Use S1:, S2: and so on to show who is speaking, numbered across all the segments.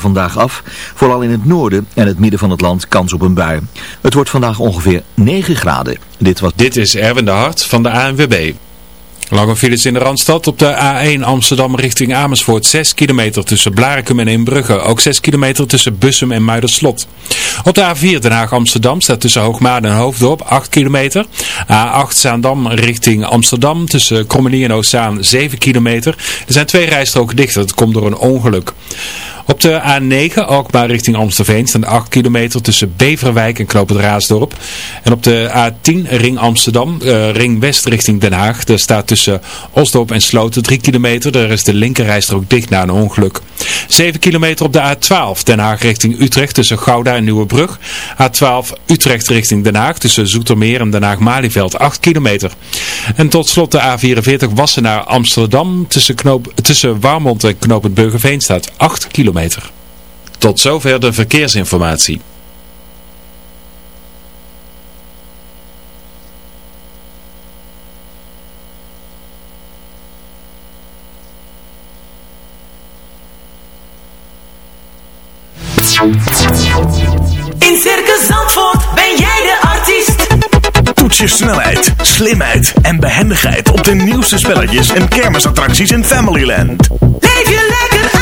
S1: vandaag af. Vooral in het noorden en het midden van het land kans op een bui. Het wordt vandaag ongeveer 9 graden.
S2: Dit, was... Dit is Erwin de Hart van de ANWB. Lange files in de Randstad op de A1 Amsterdam richting Amersfoort. 6 kilometer tussen Blarikum en Inbrugge. Ook 6 kilometer tussen Bussum en Muiderslot. Op de A4 Den Haag Amsterdam staat tussen Hoogmaar en Hoofddorp 8 kilometer. A8 Zaandam richting Amsterdam tussen Krommenie en Oostzaan 7 kilometer. Er zijn twee rijstroken dicht. Dat komt door een ongeluk. Op de A9 Alkmaar richting Amstelveen staan 8 kilometer tussen Beverwijk en Knoop het Raasdorp. En op de A10 Ring Amsterdam, uh, Ring West richting Den Haag. Daar staat tussen Osdorp en Sloten 3 kilometer. Daar is de linkerrijstrook dicht na een ongeluk. 7 kilometer op de A12 Den Haag richting Utrecht tussen Gouda en Nieuwebrug. A12 Utrecht richting Den Haag tussen Zoetermeer en Den Haag-Malieveld 8 kilometer. En tot slot de A44 Wassenaar Amsterdam tussen, knoop, tussen Warmond en Knoop het Burgerveen staat 8 kilometer. Tot zover de verkeersinformatie.
S3: In Circus Zandvoort ben jij de artiest.
S4: Toets je snelheid, slimheid en behendigheid op de nieuwste spelletjes en kermisattracties in Familyland.
S3: Leef je lekker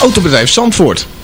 S5: Autobedrijf Zandvoort.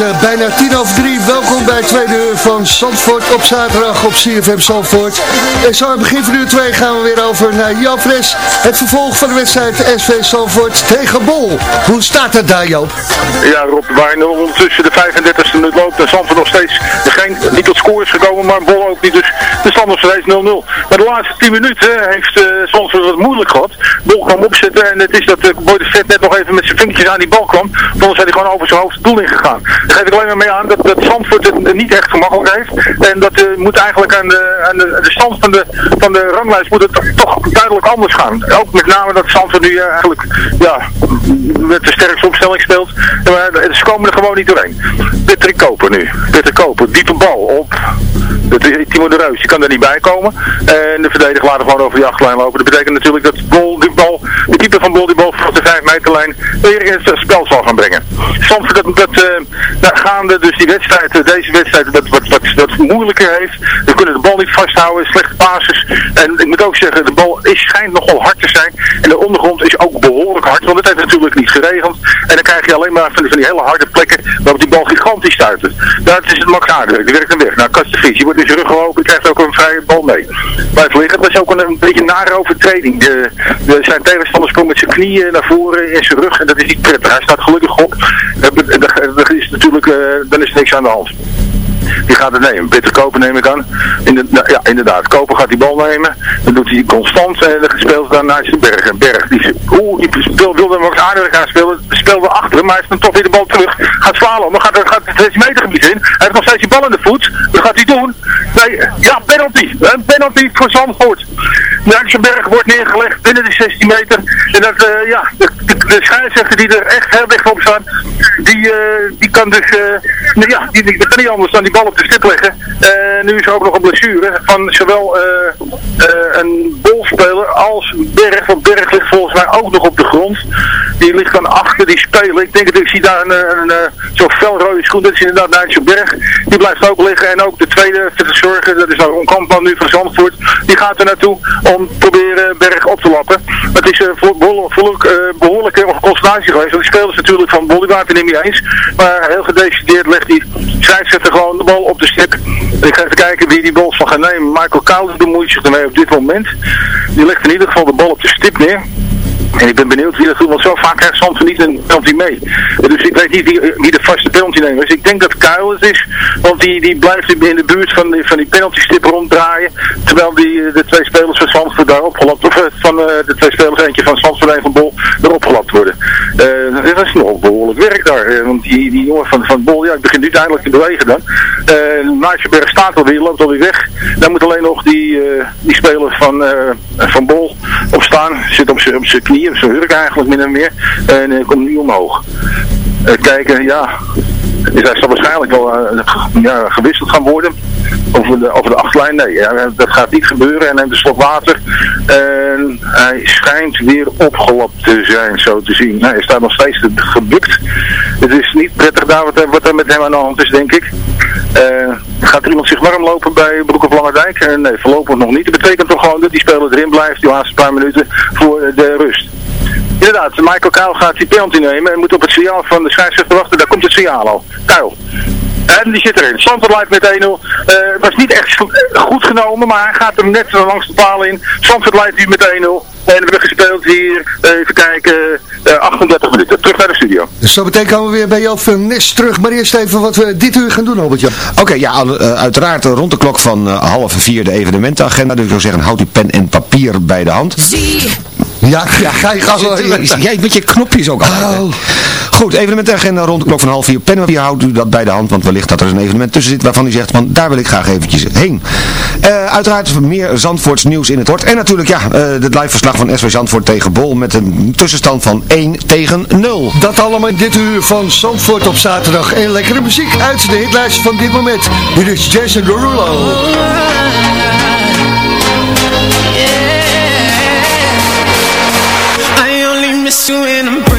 S6: Uh, bijna tien over drie. Welkom bij tweede uur van Zandvoort op zaterdag op CFM Zandvoort. En zo aan het begin van uur 2 gaan we weer over naar Jan Fres. Het vervolg van de wedstrijd SV Zandvoort tegen Bol. Hoe staat het daar Joop?
S7: Ja Rob, waar ondertussen de 35e minuut loopt en Zandvoort nog steeds geen, niet tot score is gekomen, maar Bol ook niet. Dus de stand nog steeds 0-0. Maar de laatste 10 minuten heeft uh, Zandvoort wat moeilijk gehad. Bol kwam opzetten en het is dat uh, Boy de Vet net nog even met zijn vingertjes aan die bal kwam. Anders had hij gewoon over zijn hoofd doel ingegaan. Daar geef ik alleen maar mee aan dat, dat Zandvoort het niet echt gemakkelijk heeft. En dat moet eigenlijk aan, de, aan de, de, stand van de, van de ranglijst moet het toch duidelijk anders gaan. Ook met name dat Zandvoort nu eigenlijk ja, met de sterkste opstelling speelt. Maar ze komen er gewoon niet doorheen. Patrick Koper nu. Patrick Koper, diepe bal op Timo de Reus. Die kan er niet bij komen. En de verdediger laat gewoon over de achterlijn lopen. Dat betekent natuurlijk dat Bol, die bal, keeper van Bol die bal voor de 5 meterlijn weer in het spel zal gaan brengen. Soms dat, dat uh, gaande dus die wedstrijd, deze wedstrijd, dat wat, wat moeilijker heeft. We kunnen de bal niet vasthouden, slechte basis. En ik moet ook zeggen, de bal is, schijnt nogal hard te zijn. En de ondergrond is ook behoorlijk hard, want het heeft natuurlijk niet geregend. En dan krijg je alleen maar van die, van die hele harde plekken waarop die bal gigantisch stuitert. Dat is het Max Aardruk, die werkt hem weg. Nou, Kastjevies, je wordt in zijn rug krijgt ook een vrije bal mee. Blijft liggen, dat ook een, een beetje nare overtreding. De, de, zijn tegenstander sprong met zijn knieën naar voren in zijn rug en dat is niet prettig. Hij staat gelukkig op. Dat is natuurlijk, uh, dan is niks aan de hand. Die gaat het nemen. Bitter Koper neem ik aan. In de, nou, ja, inderdaad. Koper gaat die bal nemen. Dan doet hij constant. Speelt dan naar zijn berg. En berg. Die, oeh, die wilde hem wat aardiger gaan spelen. Speelde achter Maar hij heeft dan toch weer de bal terug. Gaat slalom. Dan gaat, gaat het 6 meter gebied in. Hij heeft nog steeds die bal in de voet. Wat gaat hij doen? Nee, ja, penalty. Een penalty voor Zandvoort. berg wordt neergelegd binnen de 16 meter. En dat, uh, ja, de, scheidsrechter die er echt heel dicht op staat, die, uh, die kan dus, uh, ja, die, die, kan niet anders dan die bal op de stip leggen. Uh, nu is er ook nog een blessure van zowel een bolspeler als Berg. Want Berg ligt volgens mij ook nog op de grond. Die ligt dan achter die speler. Ik denk dat ik zie daar een, een, een zo'n felrode schoen. Dat is inderdaad Nigel Berg. Die blijft ook liggen. En ook de tweede verzorger, dat is nou Onkampman nu van Zandvoort. Die gaat er naartoe om proberen Berg op te lappen. Het is uh, behoorlijk, uh, behoorlijke concentratie geweest. Want die spelers natuurlijk van er niet mee eens. Maar heel gedecideerd legt die scheidsrechter gewoon op de stip. Ik ga even kijken wie die bal zal gaan nemen. Michael Kouder bemoeit zich ermee op dit moment. Die legt in ieder geval de bal op de stip neer. En ik ben benieuwd wie dat doet, want zo vaak krijgt Zandvoort niet een penalty mee. Dus ik weet niet wie, wie de vaste penalty neemt. Dus ik denk dat Kuil is, want die, die blijft in de buurt van die, van die penalty stip ronddraaien. Terwijl die, eh, de twee spelers van Zandvoort daar opgelapt, of eh, van uh, de twee spelers, eentje van Zandvoort en van Bol, erop gelapt worden. Uh, dat is nog behoorlijk werk daar. want die, die jongen van, van Bol, ja, ik begin nu te bewegen dan. Uh, Naarsjeberg staat alweer, loopt alweer weg. Dan moet alleen nog die, die speler van, van Bol opstaan, zit op zijn knieën op zijn hurk eigenlijk min en meer. En komt nu omhoog. Uh, kijken, ja, is hij zal waarschijnlijk wel uh, ja, gewisseld gaan worden. Over de, over de achtlijn, nee, dat gaat niet gebeuren. En neemt een slok water. En hij schijnt weer opgelapt te zijn, zo te zien. Nou, hij staat nog steeds gebukt. Het is niet prettig daar wat, wat er met hem aan de hand is, denk ik. Uh, gaat er iemand zich warm lopen bij Broek of Langerdijk? Uh, nee, voorlopig nog niet. Dat betekent toch gewoon dat die speler erin blijft, die laatste paar minuten, voor de rust. Inderdaad, Michael Kuil gaat die penalty nemen en moet op het signaal van de scheidsrechter wachten. Daar komt het signaal al. Kuil. En die zit erin. Zandvoort leidt met 1-0. Uh, het was niet echt goed genomen, maar hij gaat hem net langs de paal in. Zandvoort leidt nu met 1-0. En we hebben gespeeld hier, even kijken, uh, 38 minuten. Terug naar de studio.
S6: Dus zo betekent komen we weer bij Joop van Nes terug. Maar eerst even wat we dit uur gaan doen, Albertje.
S8: Oké, ja, uiteraard rond de klok van half vier de evenementenagenda. Dus ik zou zeggen, houd uw pen en papier bij de hand.
S6: Zie. Ja, ja, ga je
S8: gang. Jij met je knopjes ook al. Oh. Goed, evenementenagenda rond de klok van half vier. Pen en papier houdt u dat bij de hand, want wellicht dat er een evenement tussen zit waarvan u zegt, van daar wil ik graag eventjes heen. Uh, uiteraard meer Zandvoorts nieuws in het kort. En natuurlijk, ja, uh, het live verslag van SV Zandvoort tegen Bol met een tussenstand van 1 tegen 0.
S6: Dat allemaal in dit uur van Zandvoort op zaterdag. En lekkere muziek uit de hitlijst van dit moment. Hier is Jason Derulo. used I'm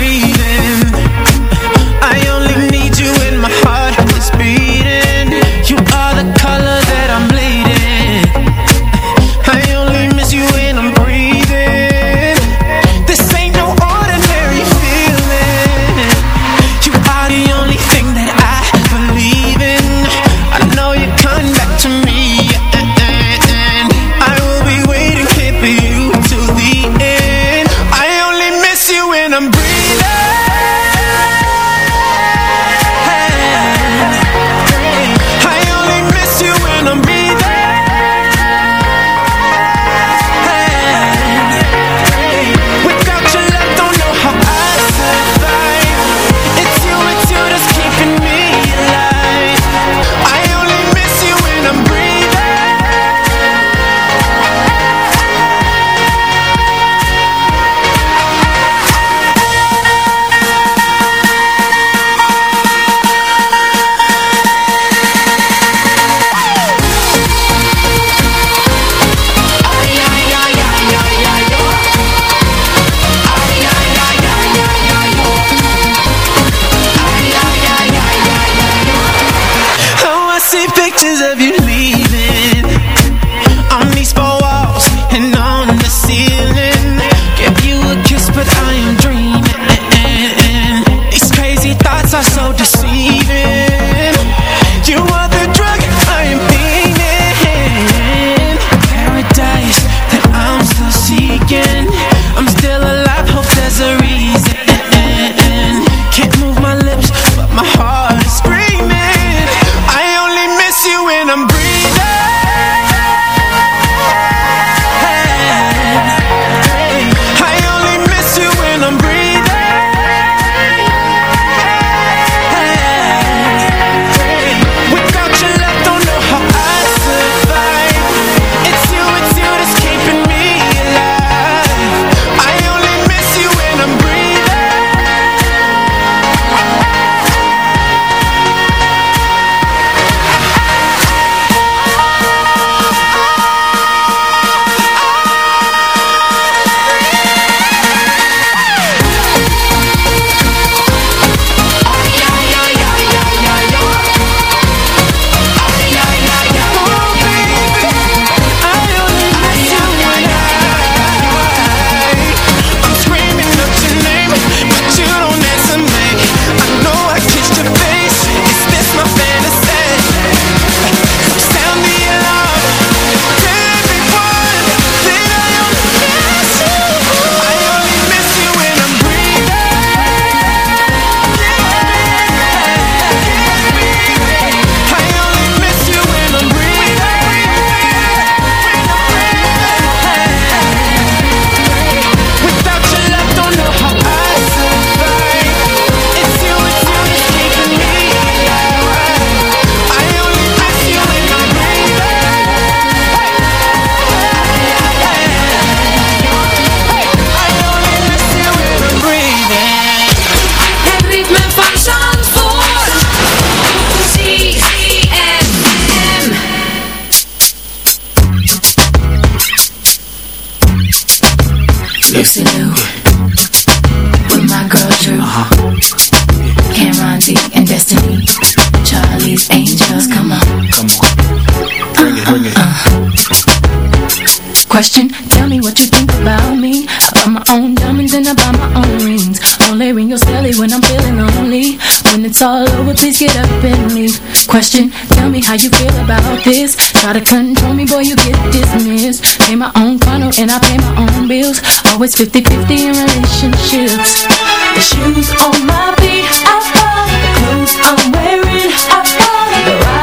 S6: this.
S9: Try to control me, boy, you get dismissed. Pay my own funnel and I pay my own bills. Always 50-50 in relationships. The shoes on my feet, I fall The clothes I'm wearing, I fall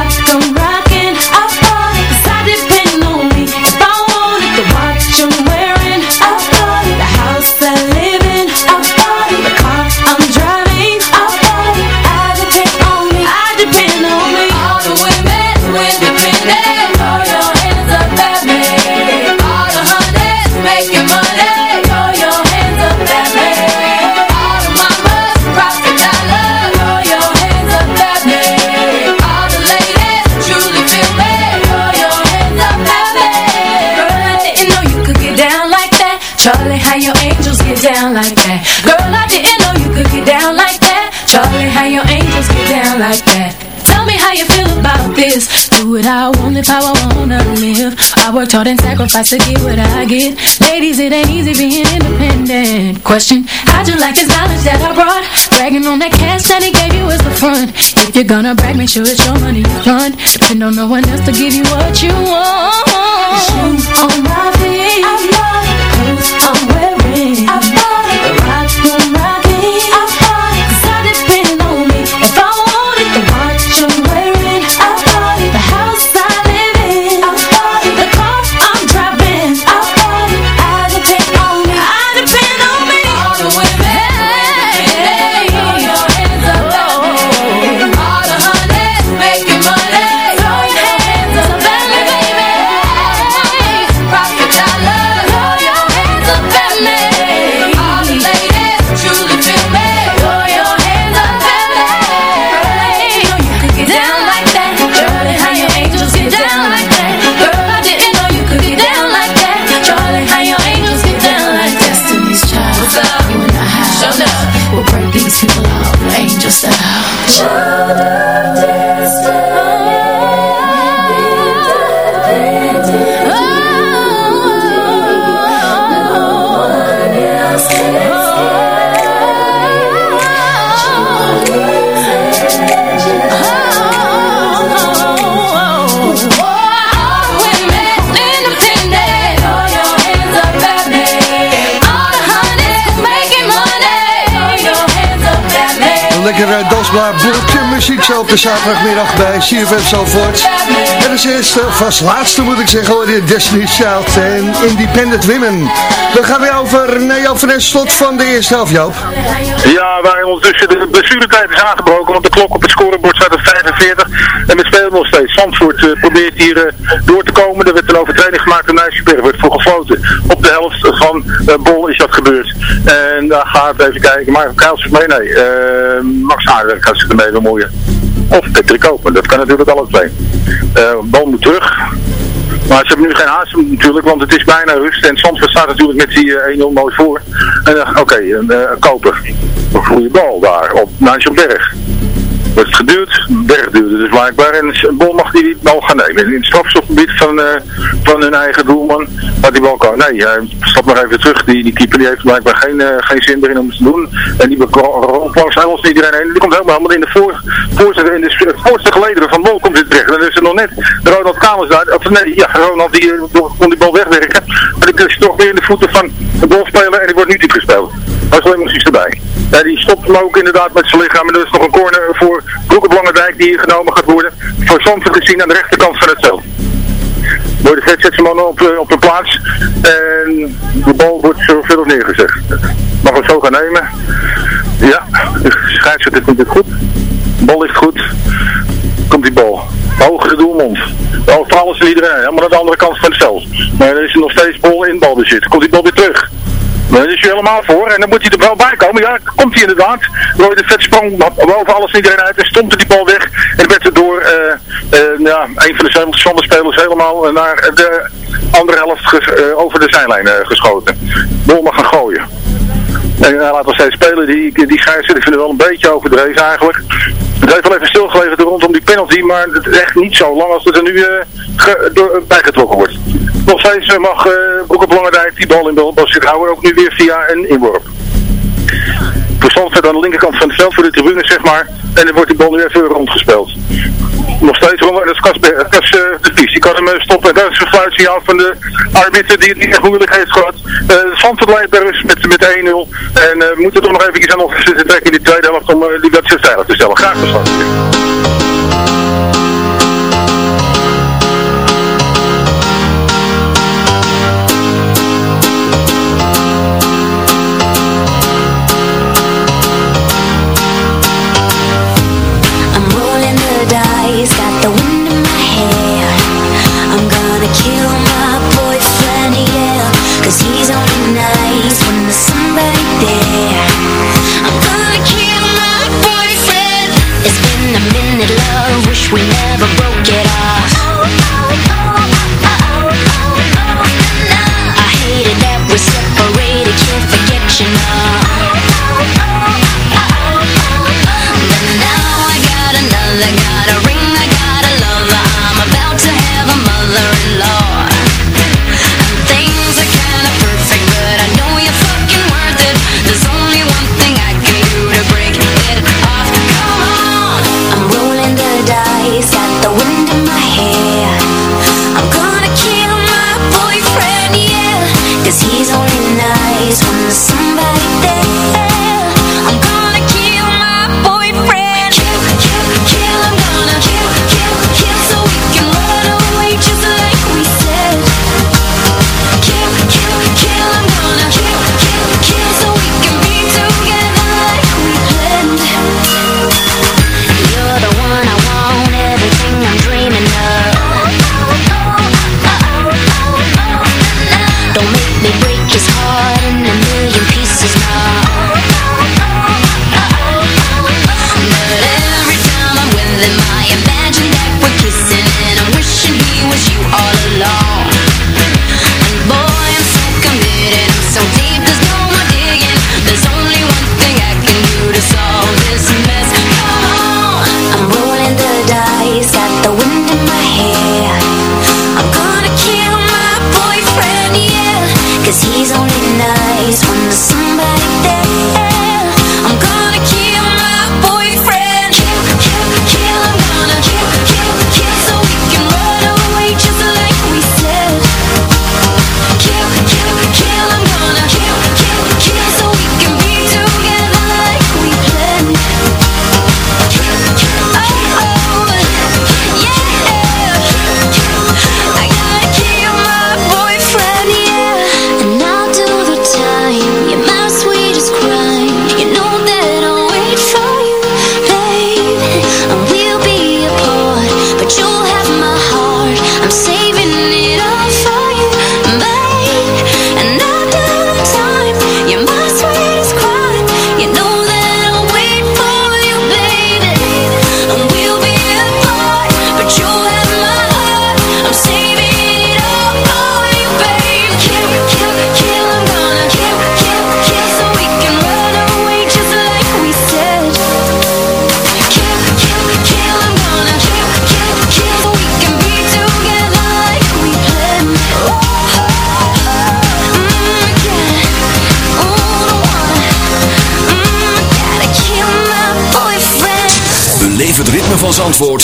S9: I worked hard and sacrificed to get what I get. Ladies, it ain't easy being independent. Question, how'd you like his knowledge that I brought? Bragging on that cash that he gave you is the fun. If you're gonna brag, make sure it's your money you fund. Depend on no one else to give you what you want. Shoes on my feet.
S10: Op de zaterdagmiddag bij CFM Zalvoort. En als eerste, vast laatste moet ik zeggen, hoor je Destiny's en Independent Women. We gaan weer over naar Joop van slot van de eerste helft, Joop.
S7: Ja, waar ondertussen de blessuretijd is aangebroken, want de klok op het scorebord staat op 45. En we spelen nog steeds. Zandvoort uh, probeert hier uh, door te komen. Er werd een overtreding gemaakt door Nijsjeberg, wordt voor gefloten. Op de helft van uh, Bol is dat gebeurd. En daar gaat even kijken, maar Kuils mee? Nee, Max Aardenwerk gaat zich ermee bemoeien. Of Patrick Koper, dat kan natuurlijk alle twee. Bal moet terug. Maar ze hebben nu geen haast natuurlijk, want het is bijna rust. En Zandvoort staat natuurlijk met die 1-0 mooi voor. En oké, okay, een Koper. Een goede bal daar op Berg wordt het geduurd, weggeduurd dus blijkbaar. En Bol mag die bal gaan nemen. In het strafstofgebied van, uh, van hun eigen doelman had die bal kan. Nee, hij stap nog even terug. Die, die keeper die heeft blijkbaar geen, uh, geen zin erin om het te doen. En die rolt langs ons iedereen heen. Die komt helemaal in de voor, voorste, in de voorste gelederen van Bol komt dit terecht. En dan is er nog net Ronald Kamers daar. Nee, ja, Ronald die kon die bal wegwerken. Maar die is toch weer in de voeten van de bolspeler en die wordt niet diep gespeeld. Nog iets erbij. Ja, die stopt hem ook inderdaad met zijn lichaam. En er is nog een corner voor Broeke die hier genomen gaat worden. Voor Zandvoort gezien aan de rechterkant van het veld. Wordt de zet zijn man op, eh, op de plaats. En de bal wordt zoveel neergezegd. Mag hem zo gaan nemen. Ja, de scheidsrechter vindt het goed. De bal ligt goed. Komt die bal. Hoog de doelmond. Over alles en iedereen. Helemaal aan de andere kant van het veld. Maar er is nog steeds bal in balbezit. Komt die bal weer terug. Daar is hij helemaal voor. En dan moet hij er wel bij komen. Ja, komt hij inderdaad. Roy de Vet sprong boven alles iedereen uit en stompte die bal weg. En werd er door uh, uh, ja, een van de spelers helemaal naar de andere helft over de zijlijn geschoten. Bol mag gaan gooien. En hij laat nog steeds spelen. Die, die scheidsrechter vinden wel een beetje overdreven eigenlijk. Het heeft wel even stilgelegen rondom die penalty, maar het is echt niet zo lang als het er nu uh, bijgetrokken wordt. Nog steeds mag uh, Broek op die bal in de zich houden, ook nu weer via een inworp. Verstand staat aan de linkerkant van het veld voor de tribune, zeg maar. En dan wordt die bal nu even rondgespeeld. Nog steeds rond, dat is Kas, Kas uh, de Pies. Die kan hem stoppen. Dat is een fluitsignaal van de arbiter die het niet echt moeilijk heeft gehad. Uh, Zandvoort bij rust met, met 1-0. En uh, moeten toch nog even aan ons trekken in de tweede helft om uh, die wedstrijd veilig te stellen. Graag
S11: minute, love Wish we never
S12: broke it off. Oh, oh, oh, oh, oh, oh,
S13: oh,
S14: I hated that we separated Can't forget you now.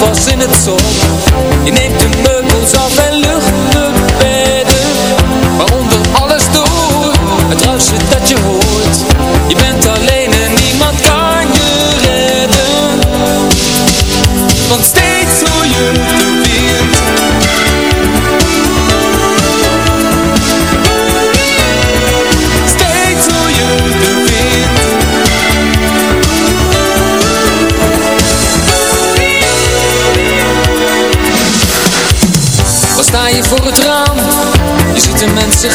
S14: Afwas in het zon. Je neemt
S2: zich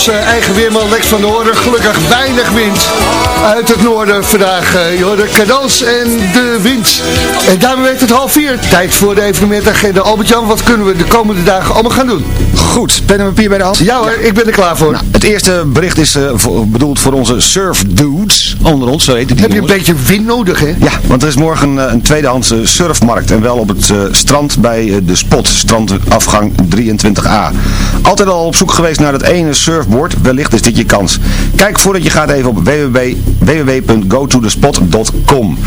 S2: onze eigen weerman Lex van de Hoorn. Gelukkig weinig wind het noorden vandaag. eh, hoorde cadeaus en de wind. En daarmee werd het half vier. Tijd voor de evenementagenda. Albert-Jan, wat kunnen we de komende dagen allemaal gaan doen?
S8: Goed, pen en papier bij de hand?
S2: Ja hoor, ik ben er klaar voor.
S8: Nou, het eerste bericht is eh, voor- bedoeld voor onze surf dudes onder ons, zo heten die
S2: Heb je een beetje wind nodig, hè?
S8: Ja, want er is morgen eh, een tweedehandse surfmarkt en wel op het strand bij de spot, strandafgang 23a. Altijd al op zoek geweest naar dat ene surfboard, wellicht is dit je kans. Kijk voordat je gaat even op www www.gotothespot.com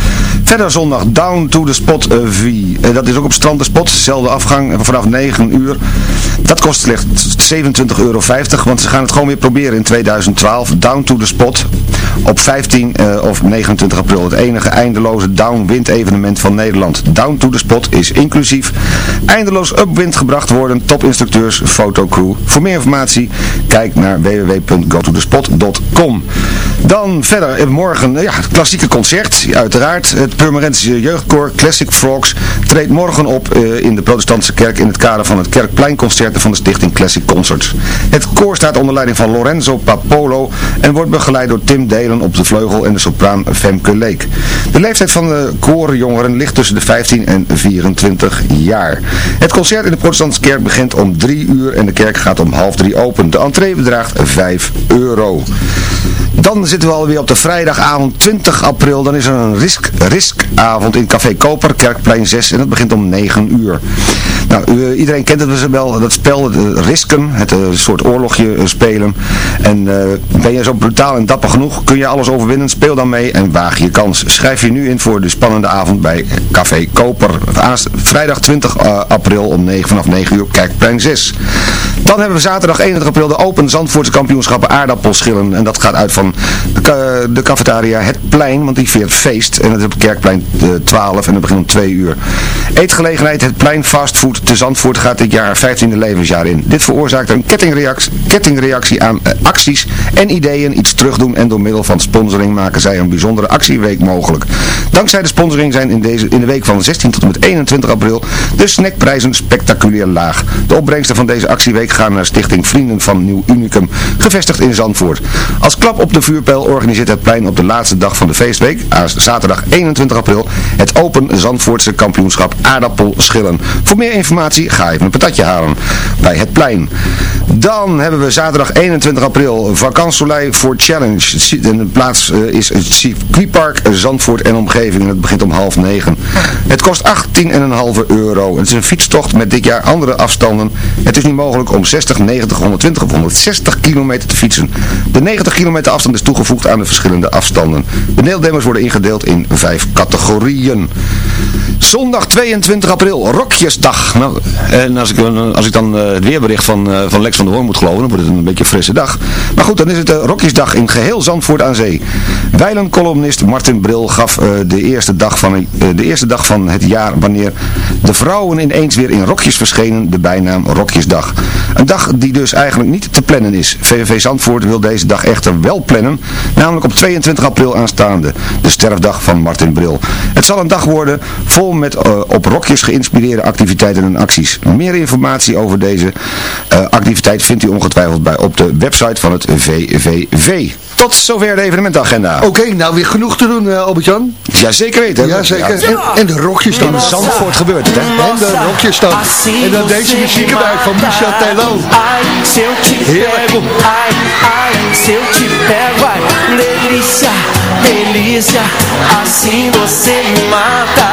S8: Verder zondag Down to the Spot eh, V. Eh, dat is ook op strand de spot, dezelfde afgang vanaf 9 uur. Dat kost slechts 27,50 euro, want ze gaan het gewoon weer proberen in 2012. Down to the Spot op 15 eh, of 29 april. Het enige eindeloze downwind evenement van Nederland. Down to the Spot is inclusief eindeloos upwind gebracht worden, topinstructeurs, fotocrew. Voor meer informatie kijk naar www.gotothespot.com Dan verder eh, morgen, ja, het klassieke concert, uiteraard. Het Purmerendse Jeugdkoor Classic Frogs treedt morgen op eh, in de protestantse kerk in het kader van het Kerkpleinconcerten van de stichting Classic Concerts. Het koor staat onder leiding van Lorenzo Papolo en wordt begeleid door Tim Delen op de vleugel en de sopraan Femke Leek. De leeftijd van de korenjongeren ligt tussen de 15 en 24 jaar. Het concert in de protestantse kerk begint om 3 uur en de kerk gaat om half 3 open. De entree bedraagt 5 euro. Dan zitten we alweer op de vrijdagavond 20 april. Dan is er een risk, riskavond in Café Koper, Kerkplein 6 en dat begint om 9 uur. Nou, u, iedereen kent het wel, dat spel, het Risken, het een soort oorlogje spelen. En ben je zo brutaal en dapper genoeg, kun je alles overwinnen, speel dan mee en waag je kans. Schrijf je nu in voor de spannende avond bij Café Koper. Vrijdag 20 april om 9, vanaf 9 uur Kerkplein 6. Dan hebben we zaterdag 21 april de Open Zandvoortse kampioenschappen aardappelschillen. En dat gaat uit van de, cafetaria Het Plein, want die viert feest. En dat is op Kerkplein 12 en dat begint om 2 uur. Eetgelegenheid Het Plein Fastfood te Zandvoort gaat dit jaar 15e levensjaar in. Dit veroorzaakt een kettingreactie, kettingreactie aan eh, acties en ideeën. Iets terugdoen en door middel van sponsoring maken zij een bijzondere actieweek mogelijk. Dankzij de sponsoring zijn in, deze, in de week van 16 tot en met 21 april de snackprijzen spectaculair laag. De opbrengsten van deze actieweek gaan naar Stichting Vrienden van Nieuw Unicum, gevestigd in Zandvoort. Als klap op de vuurpijl organiseert het plein op de laatste dag van de feestweek, zaterdag 21 april, het Open Zandvoortse kampioenschap aardappelschillen. Voor meer informatie ga even een patatje halen bij het plein. Dan hebben we zaterdag 21 april Vakansoleil voor Challenge. De plaats eh, is het circuitpark Zandvoort en omgeving. En het begint om half negen. Het kost 18,5 euro. Het is een fietstocht met dit jaar andere afstanden. Het is nu mogelijk om 60, 90, 120 of 160 kilometer te fietsen. De 90 kilometer afstand is toegevoegd aan de verschillende afstanden. De deelnemers worden ingedeeld in vijf categorieën. Zondag 22 april, Rokjesdag. Nou, en als ik, als ik dan uh, het weerbericht van, uh, van Lex van der Hoorn moet geloven, dan wordt het een beetje frisse dag. Maar goed, dan is het uh, Rokjesdag in geheel Zandvoort aan zee. Wijlen-columnist Martin Bril gaf de, eerste dag van, de eerste dag van het jaar, wanneer de vrouwen ineens weer in rokjes verschenen, de bijnaam Rokjesdag. Een dag die dus eigenlijk niet te plannen is. VVV Zandvoort wil deze dag echter wel plannen, namelijk op 22 april aanstaande, de sterfdag van Martin Bril. Het zal een dag worden vol met uh, op rokjes geïnspireerde activiteiten en acties. Meer informatie over deze uh, activiteit vindt u ongetwijfeld bij op de website van het VVV. Tot zover de evenementagenda.
S10: Oké, okay, nou weer genoeg te doen, uh, Albert-Jan.
S8: Ja, zeker weten.
S10: Ja, zeker.
S8: Ja.
S10: En, en, de rokjes dan.
S8: In Zandvoort gebeurt het, hè.
S10: En de rokjes dan. En dan deze muziek erbij van Michel Tello. Heerlijk.
S6: Ai, ai, se eu te pego, ai, delícia, delícia, assim você me mata.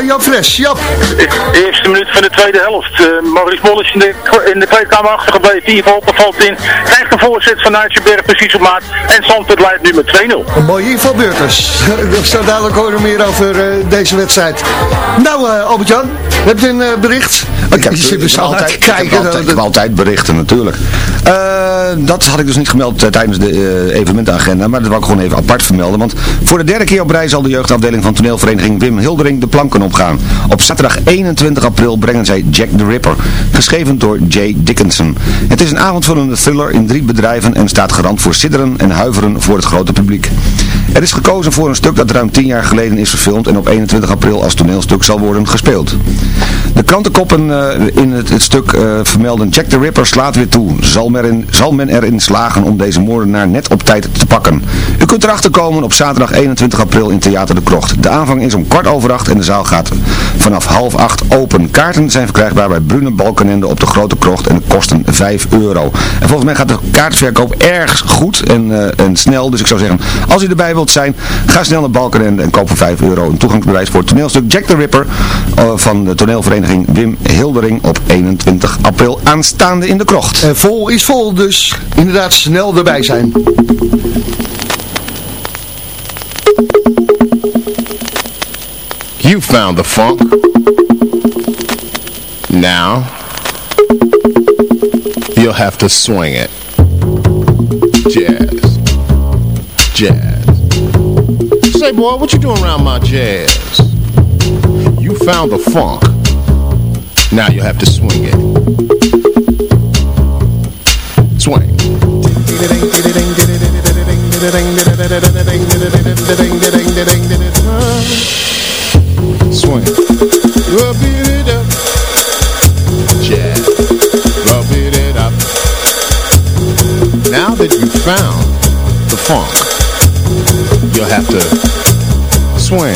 S15: uh, Joop Fres.
S7: Eerste minuut van de tweede helft. Uh, Maurice is in de, in de kleedkamer achtergebleven. Die Volker valt in. Krijgt de voorzet van Berg precies op maat. En Zandvoort leidt nu met 2-0.
S15: Een mooie inval Ik zou dadelijk horen meer over eh, deze wedstrijd. Nou Albert-Jan, heb je een bericht?
S8: Ik heb, je zit dus altijd kijken. Altijd berichten natuurlijk. Eh eh, dat had ik dus niet gemeld eh, tijdens de eh, evenementagenda, maar dat wil ik gewoon even apart vermelden. Want voor de derde keer op rij zal de jeugdafdeling van toneelvereniging Wim Hildering de planken opgaan. Op zaterdag 21 april brengen zij Jack the Ripper, geschreven door J. Dickinson. Het is een avondvullende thriller in drie bedrijven en staat garant voor sidderen en huiveren voor het grote publiek. Er is gekozen voor een stuk dat ruim 10 jaar geleden is verfilmd en op 21 april als toneelstuk zal worden gespeeld. De krantenkoppen eh, in het, stuk eh, vermelden Jack the Ripper slaat weer toe. Zal men, erin, zal men erin slagen om deze moordenaar net op tijd te pakken? U kunt erachter komen op zaterdag 21 april in Theater de Krocht. De aanvang is om kwart over acht en de zaal gaat vanaf half acht open. Kaarten zijn verkrijgbaar bij Brune Balkenende op de Grote Krocht en kosten 5 euro. En volgens mij gaat de kaartverkoop erg goed en, eh, en snel, dus ik zou zeggen, als u erbij wil zijn, ga snel naar Balken en koop voor 5 euro een toegangsbewijs voor het toneelstuk Jack the Ripper eh, van de toneelvereniging Wim Hildering op 21 april aanstaande in de krocht.
S15: En vol is vol, dus inderdaad snel erbij zijn.
S16: You found the funk. Now, you'll have to swing it. Jazz. Jazz. Say, boy, what you doing around my jazz? You found the funk. Now you have to swing it. Swing. Swing. Rub it up. Jazz. Rub it up. Now that you found the funk you'll have to swing.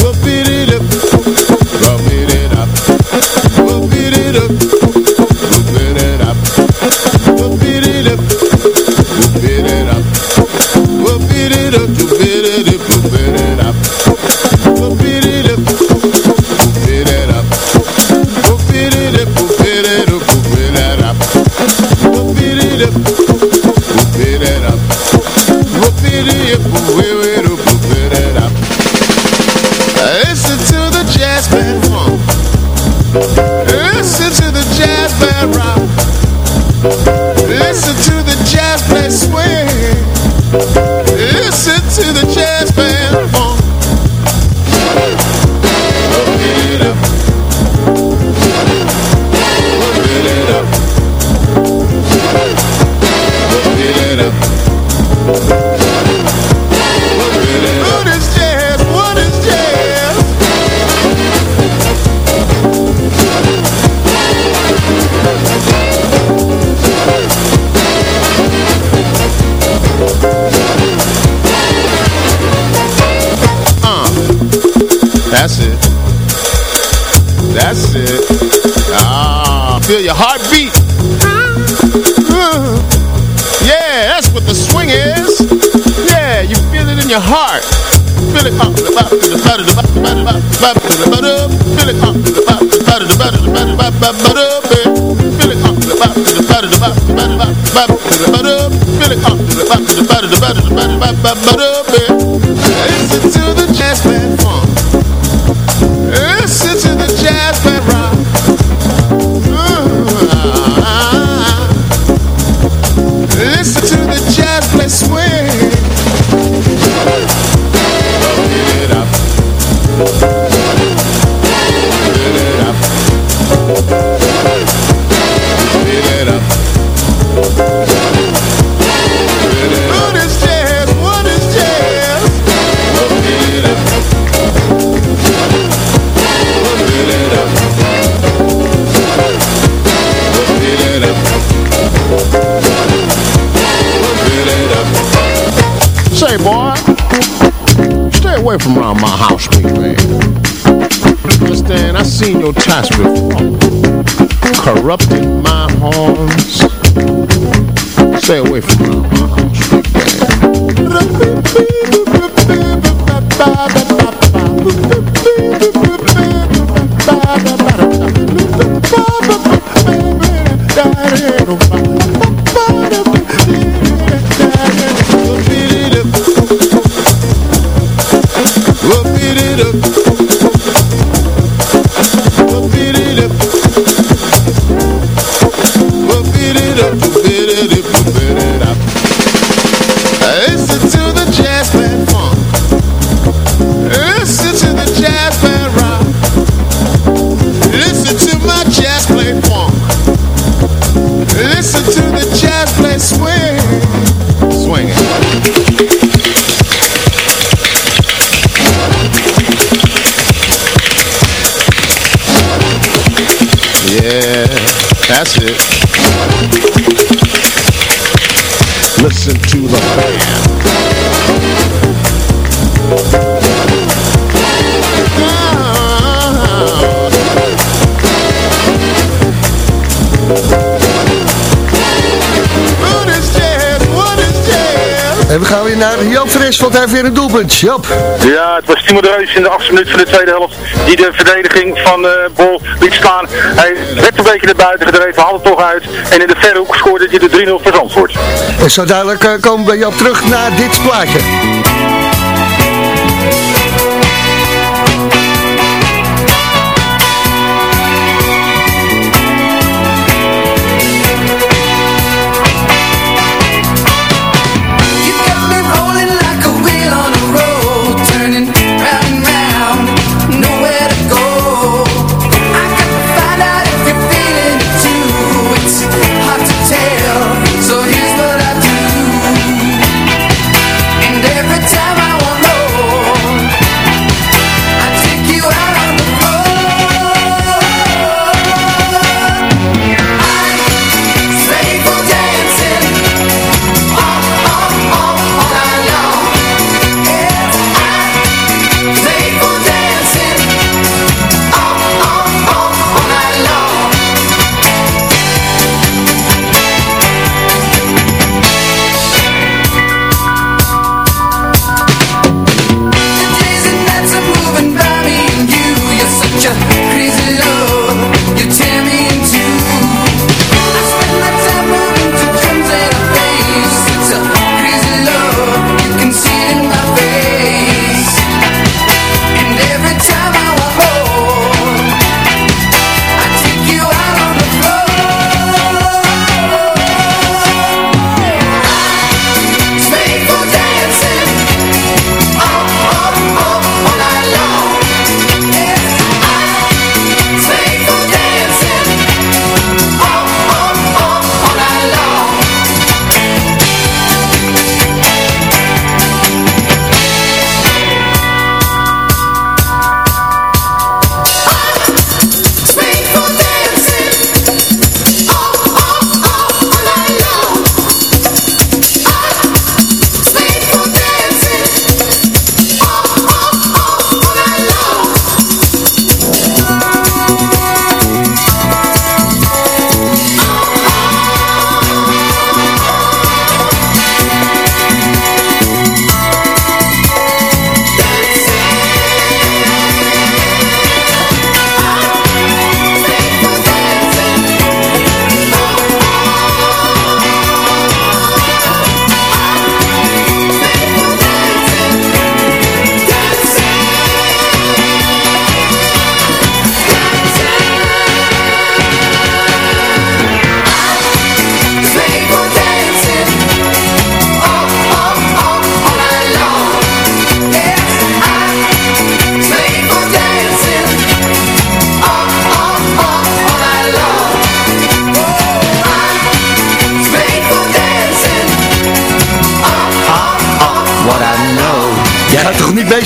S16: Whoop it up. It's better, the better, the better, better, better. Turn from around my house, please, man. Understand? I seen your ties with corrupted my horns. Stay away from my house, big man. the.
S10: Fres, want hij weer een doelpunt. Joop.
S7: Ja, het was Timo de Reus in de achtste minuut van de tweede helft die de verdediging van eh Bol liet staan. Hij werd een beetje naar buiten gedreven, haalde het toch uit. En in de verre hoek scoorde hij de 3-0 voor Zandvoort.
S10: En zo dadelijk eh, komen we bij Joop terug naar dit plaatje.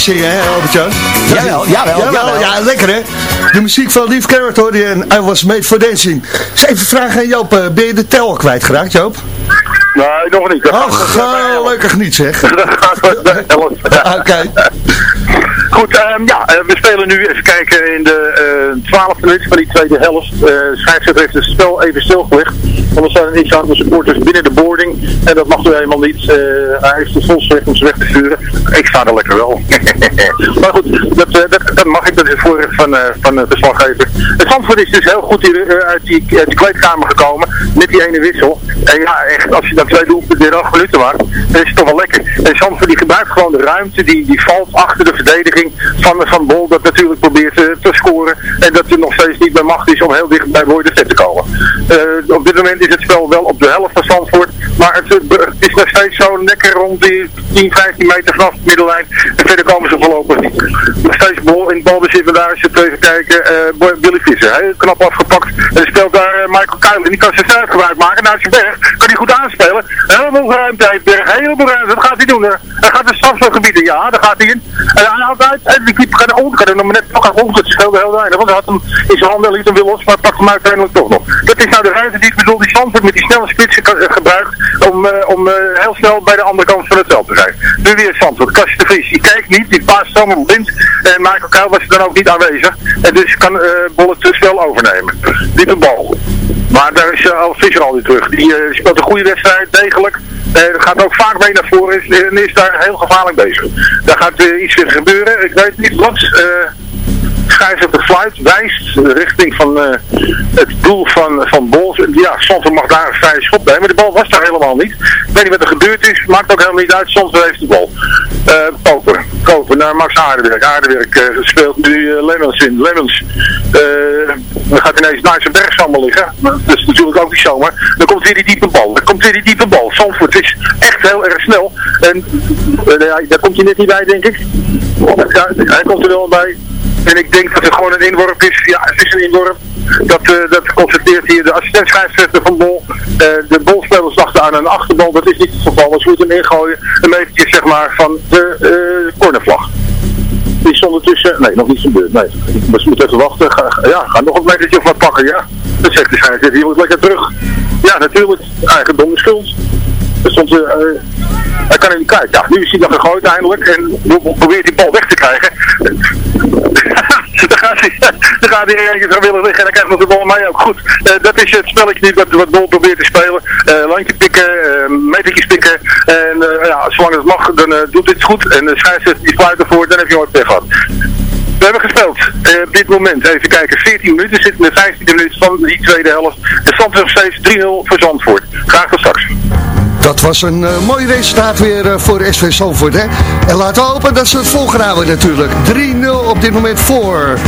S10: Meezingen, hè, Albert-Jan?
S8: Jawel, jawel, jawel.
S10: Ja, lekker, hè? De muziek van Lief Carrot hoorde je en I Was Made For Dancing. Eens even vragen aan Joop, eh, ben je de tel al kwijtgeraakt, Joop?
S7: Nee, nog niet. Dat
S10: Oh, gelukkig niet, zeg.
S7: Dat gaat.
S10: Oké.
S7: Goed, ehm, ja, eh, we spelen nu even kijken in de twaalfde minuut van die tweede helft. Uh, scheidsrechter heeft het spel even stilgelegd. Want er staan een aantal supporters binnen de boarding. En dat mag nu helemaal niet. Uh, hij heeft de volste om ze weg te sturen. Ik sta er lekker wel. maar goed, dat, dat, dat, mag ik. Dat is het voorrecht van, van de verslaggever. Het Zandvoort is dus heel goed hier, uit, die, uit gekomen. Met die ene wissel. En ja, echt, als je dan twee doelpunten weer acht minuten maakt, dan is het toch wel lekker. En Zandvoort die gebruikt gewoon de ruimte. Die, die valt achter de verdediging van, van Bol. Dat natuurlijk probeert te, scoren. En dat er nog steeds niet bij macht is om heel dicht bij Boy de te komen. Uh, op dit moment is het spel wel op de helft van Zandvoort. Maar het, is nog steeds zo lekker rond die 10, 15 meter vanaf de middellijn. En verder komen ze voorlopig niet. Nog steeds bol, in het balbezit, maar daar is het even kijken. Uh, Billy Visser, knap afgepakt. En speelt daar uh, Michael Kuilen. Die kan zijn sterk gebruik maken. Naar zijn berg kan hij goed aanspelen. Heel ruimte heeft Berg, veel ruimte. Dat gaat hij doen. Hij gaat de strafgebieden, ja, daar gaat hij in. En hij haalt uit. En die keeper gaat onder. Kan nog net nog aan onder. Het scheelde heel weinig. Want hij had hem in zijn handen liet hem weer los, maar pakt hem uiteindelijk toch nog. Dat is nou de ruimte die ik die Zandvoort met die snelle spitsen gebruikt om, uh, om uh, heel snel bij de andere kant van het veld te zijn. Nu weer Zandvoort. Kastje de Vries, die kijkt niet, die paast zomaar blind. En Michael was er dan ook niet aanwezig. En dus kan Bolle te snel overnemen. Diepe bal. Maar daar is uh, Visser alweer terug. Die speelt een goede wedstrijd, degelijk. Uh, gaat ook vaak mee naar voren en is daar heel gevaarlijk bezig. Daar gaat iets weer gebeuren. Ik weet niet wat. Scheidsrechter fluit wijst richting van uh, het doel van, van Bol. Ja, Santos mag daar een vrije schop nemen. Maar de bal was daar helemaal niet. Ik weet niet wat er gebeurd is. Maakt ook helemaal niet uit. Santos heeft de bal. Uh, Koper. Koper naar Max Aardewerk. Aardewerk uh, speelt nu Lemmens in. Lemmens. dan gaat ineens naar zijn berg liggen. Dat is natuurlijk ook niet zomaar. Dan komt weer die diepe bal. Dan komt weer die diepe bal. Zandvoort is echt heel erg snel. En daar komt hij net niet bij, denk ik. Hij komt er wel bij. En ik denk dat het gewoon een inworp is. Ja, het is een inworp. Dat, uh, dat constateert hier de assistent van Bol. Uh, de bolspelers dachten aan een achterbal. Dat is niet het geval. Ze moeten hem ingooien. Een metertje zeg maar van de uh, cornervlag. Die is ondertussen... Nee, nog niet gebeurd. Nee. Dus we moeten even wachten. Ja, ga nog een metertje of wat pakken. Ja. Dat zegt de scheidsrechter. Je moet lekker terug. Ja, natuurlijk. Eigendom schuld. Er stond... Uh, hij kan niet kijken. Ja, nu is hij dan gegooid eindelijk. En probeert die bal weg te krijgen. dan gaat hij, hij ergens willen liggen en dan krijgt nog de bal mee ook goed. Uh, dat is het spelletje niet wat, wat Bol probeert te spelen. Uh, landje pikken, uh, metertjes pikken. En ja, zolang het mag, dan doet dit goed. En de scheidsrechter die fluit ervoor, dan heb je ooit weg gehad. We hebben gespeeld op dit moment, even kijken, 14 minuten, zitten in de 15e minuut van die tweede helft. De stand is nog steeds 3-0 voor Zandvoort. Graag tot straks.
S10: Dat was een uh, mooi resultaat weer uh, voor SV Zandvoort. Hè? En laten we hopen dat ze het volgen natuurlijk. 3-0 op dit moment voor...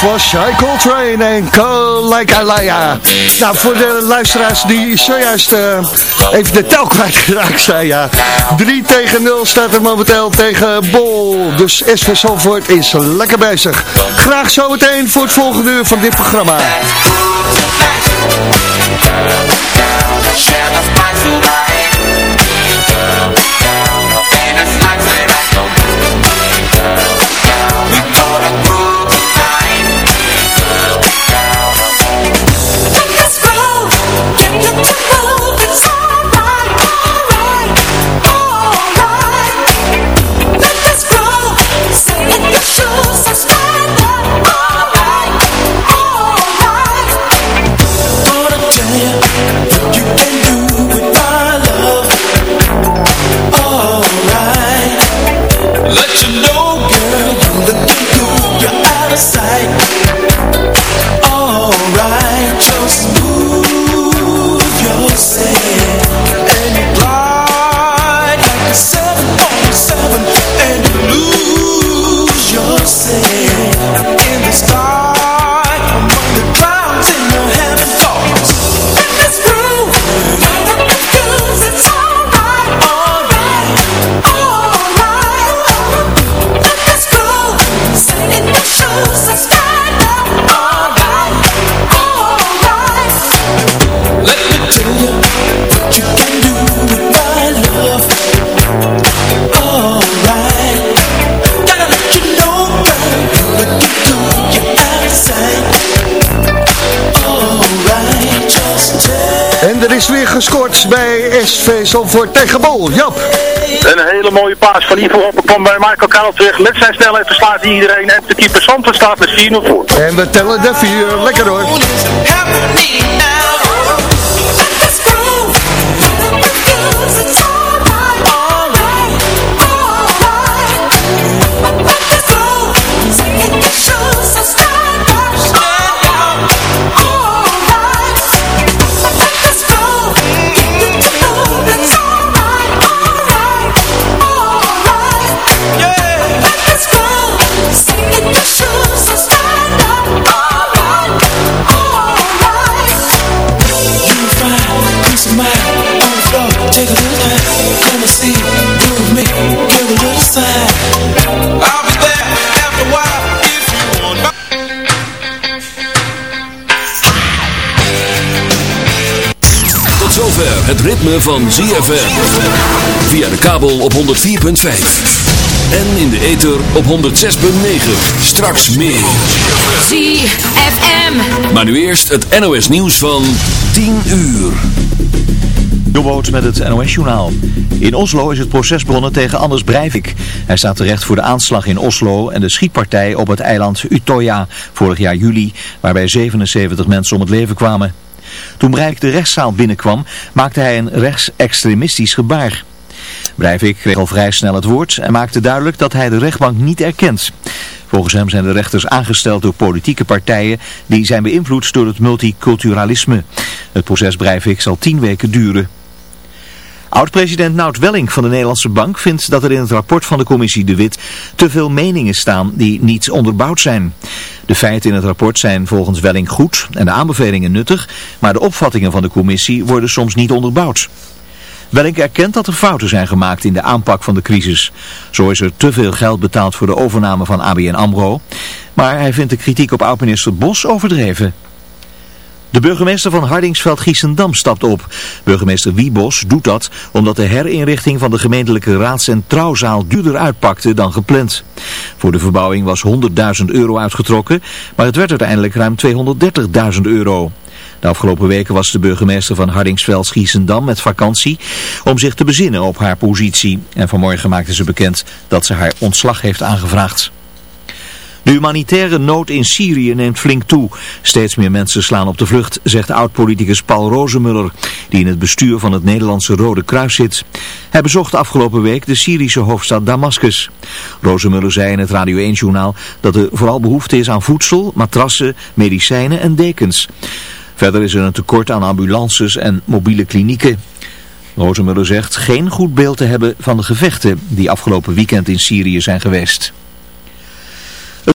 S10: dat was Shy Coltrane en Call Like Alaya. Nou, voor de luisteraars die zojuist uh, even de tel kwijtgeraakt zijn, ja. 3 tegen 0 staat er momenteel tegen Bol. Dus SV Zandvoort is lekker bezig. Graag zometeen voor het volgende uur van dit programma. Bij SV Zandvoort tegen Bol. Jap.
S7: Een hele mooie paas van Ivo Hoppen kwam bij Michael Karel terug. Met zijn snelheid verslaat hij iedereen. En de keeper Zandvoort staat met 4-0 voor.
S10: En we tellen de 4. Lekker hoor.
S14: Het ritme van ZFM. Via de kabel op 104.5. En in de ether op 106.9. Straks meer.
S17: ZFM.
S14: Maar nu eerst het NOS nieuws van 10 uur.
S1: Jobboot met het NOS-journaal. In Oslo is het proces begonnen tegen Anders Breivik. Hij staat terecht voor de aanslag in Oslo en de schietpartij op het eiland Utøya vorig jaar juli, waarbij 77 mensen om het leven kwamen. Toen Breivik de rechtszaal binnenkwam, maakte hij een rechtsextremistisch gebaar. Breivik kreeg al vrij snel het woord en maakte duidelijk dat hij de rechtbank niet erkent. Volgens hem zijn de rechters aangesteld door politieke partijen die zijn beïnvloed door het multiculturalisme. Het proces Breivik zal tien weken duren. Oud-president Nout Welling van de Nederlandse Bank vindt dat er in het rapport van de commissie De Wit te veel meningen staan die niet onderbouwd zijn. De feiten in het rapport zijn volgens Welling goed en de aanbevelingen nuttig, maar de opvattingen van de commissie worden soms niet onderbouwd. Welling erkent dat er fouten zijn gemaakt in de aanpak van de crisis. Zo is er te veel geld betaald voor de overname van ABN AMRO, maar hij vindt de kritiek op oud-minister Bos overdreven. De burgemeester van Hardingsveld-Giessendam stapt op. Burgemeester Wiebos doet dat omdat de herinrichting van de gemeentelijke raads- en trouwzaal duurder uitpakte dan gepland. Voor de verbouwing was 100.000 euro uitgetrokken, maar het werd uiteindelijk ruim 230.000 euro. De afgelopen weken was de burgemeester van Hardingsveld-Giessendam met vakantie om zich te bezinnen op haar positie. En vanmorgen maakte ze bekend dat ze haar ontslag heeft aangevraagd. De humanitaire nood in Syrië neemt flink toe. Steeds meer mensen slaan op de vlucht, zegt oud-politicus Paul Rozemuller, die in het bestuur van het Nederlandse Rode Kruis zit. Hij bezocht afgelopen week de Syrische hoofdstad Damascus. Rozemuller zei in het Radio 1-journaal dat er vooral behoefte is aan voedsel, matrassen, medicijnen en dekens. Verder is er een tekort aan ambulances en mobiele klinieken. Rozemuller zegt geen goed beeld te hebben van de gevechten die afgelopen weekend in Syrië zijn geweest.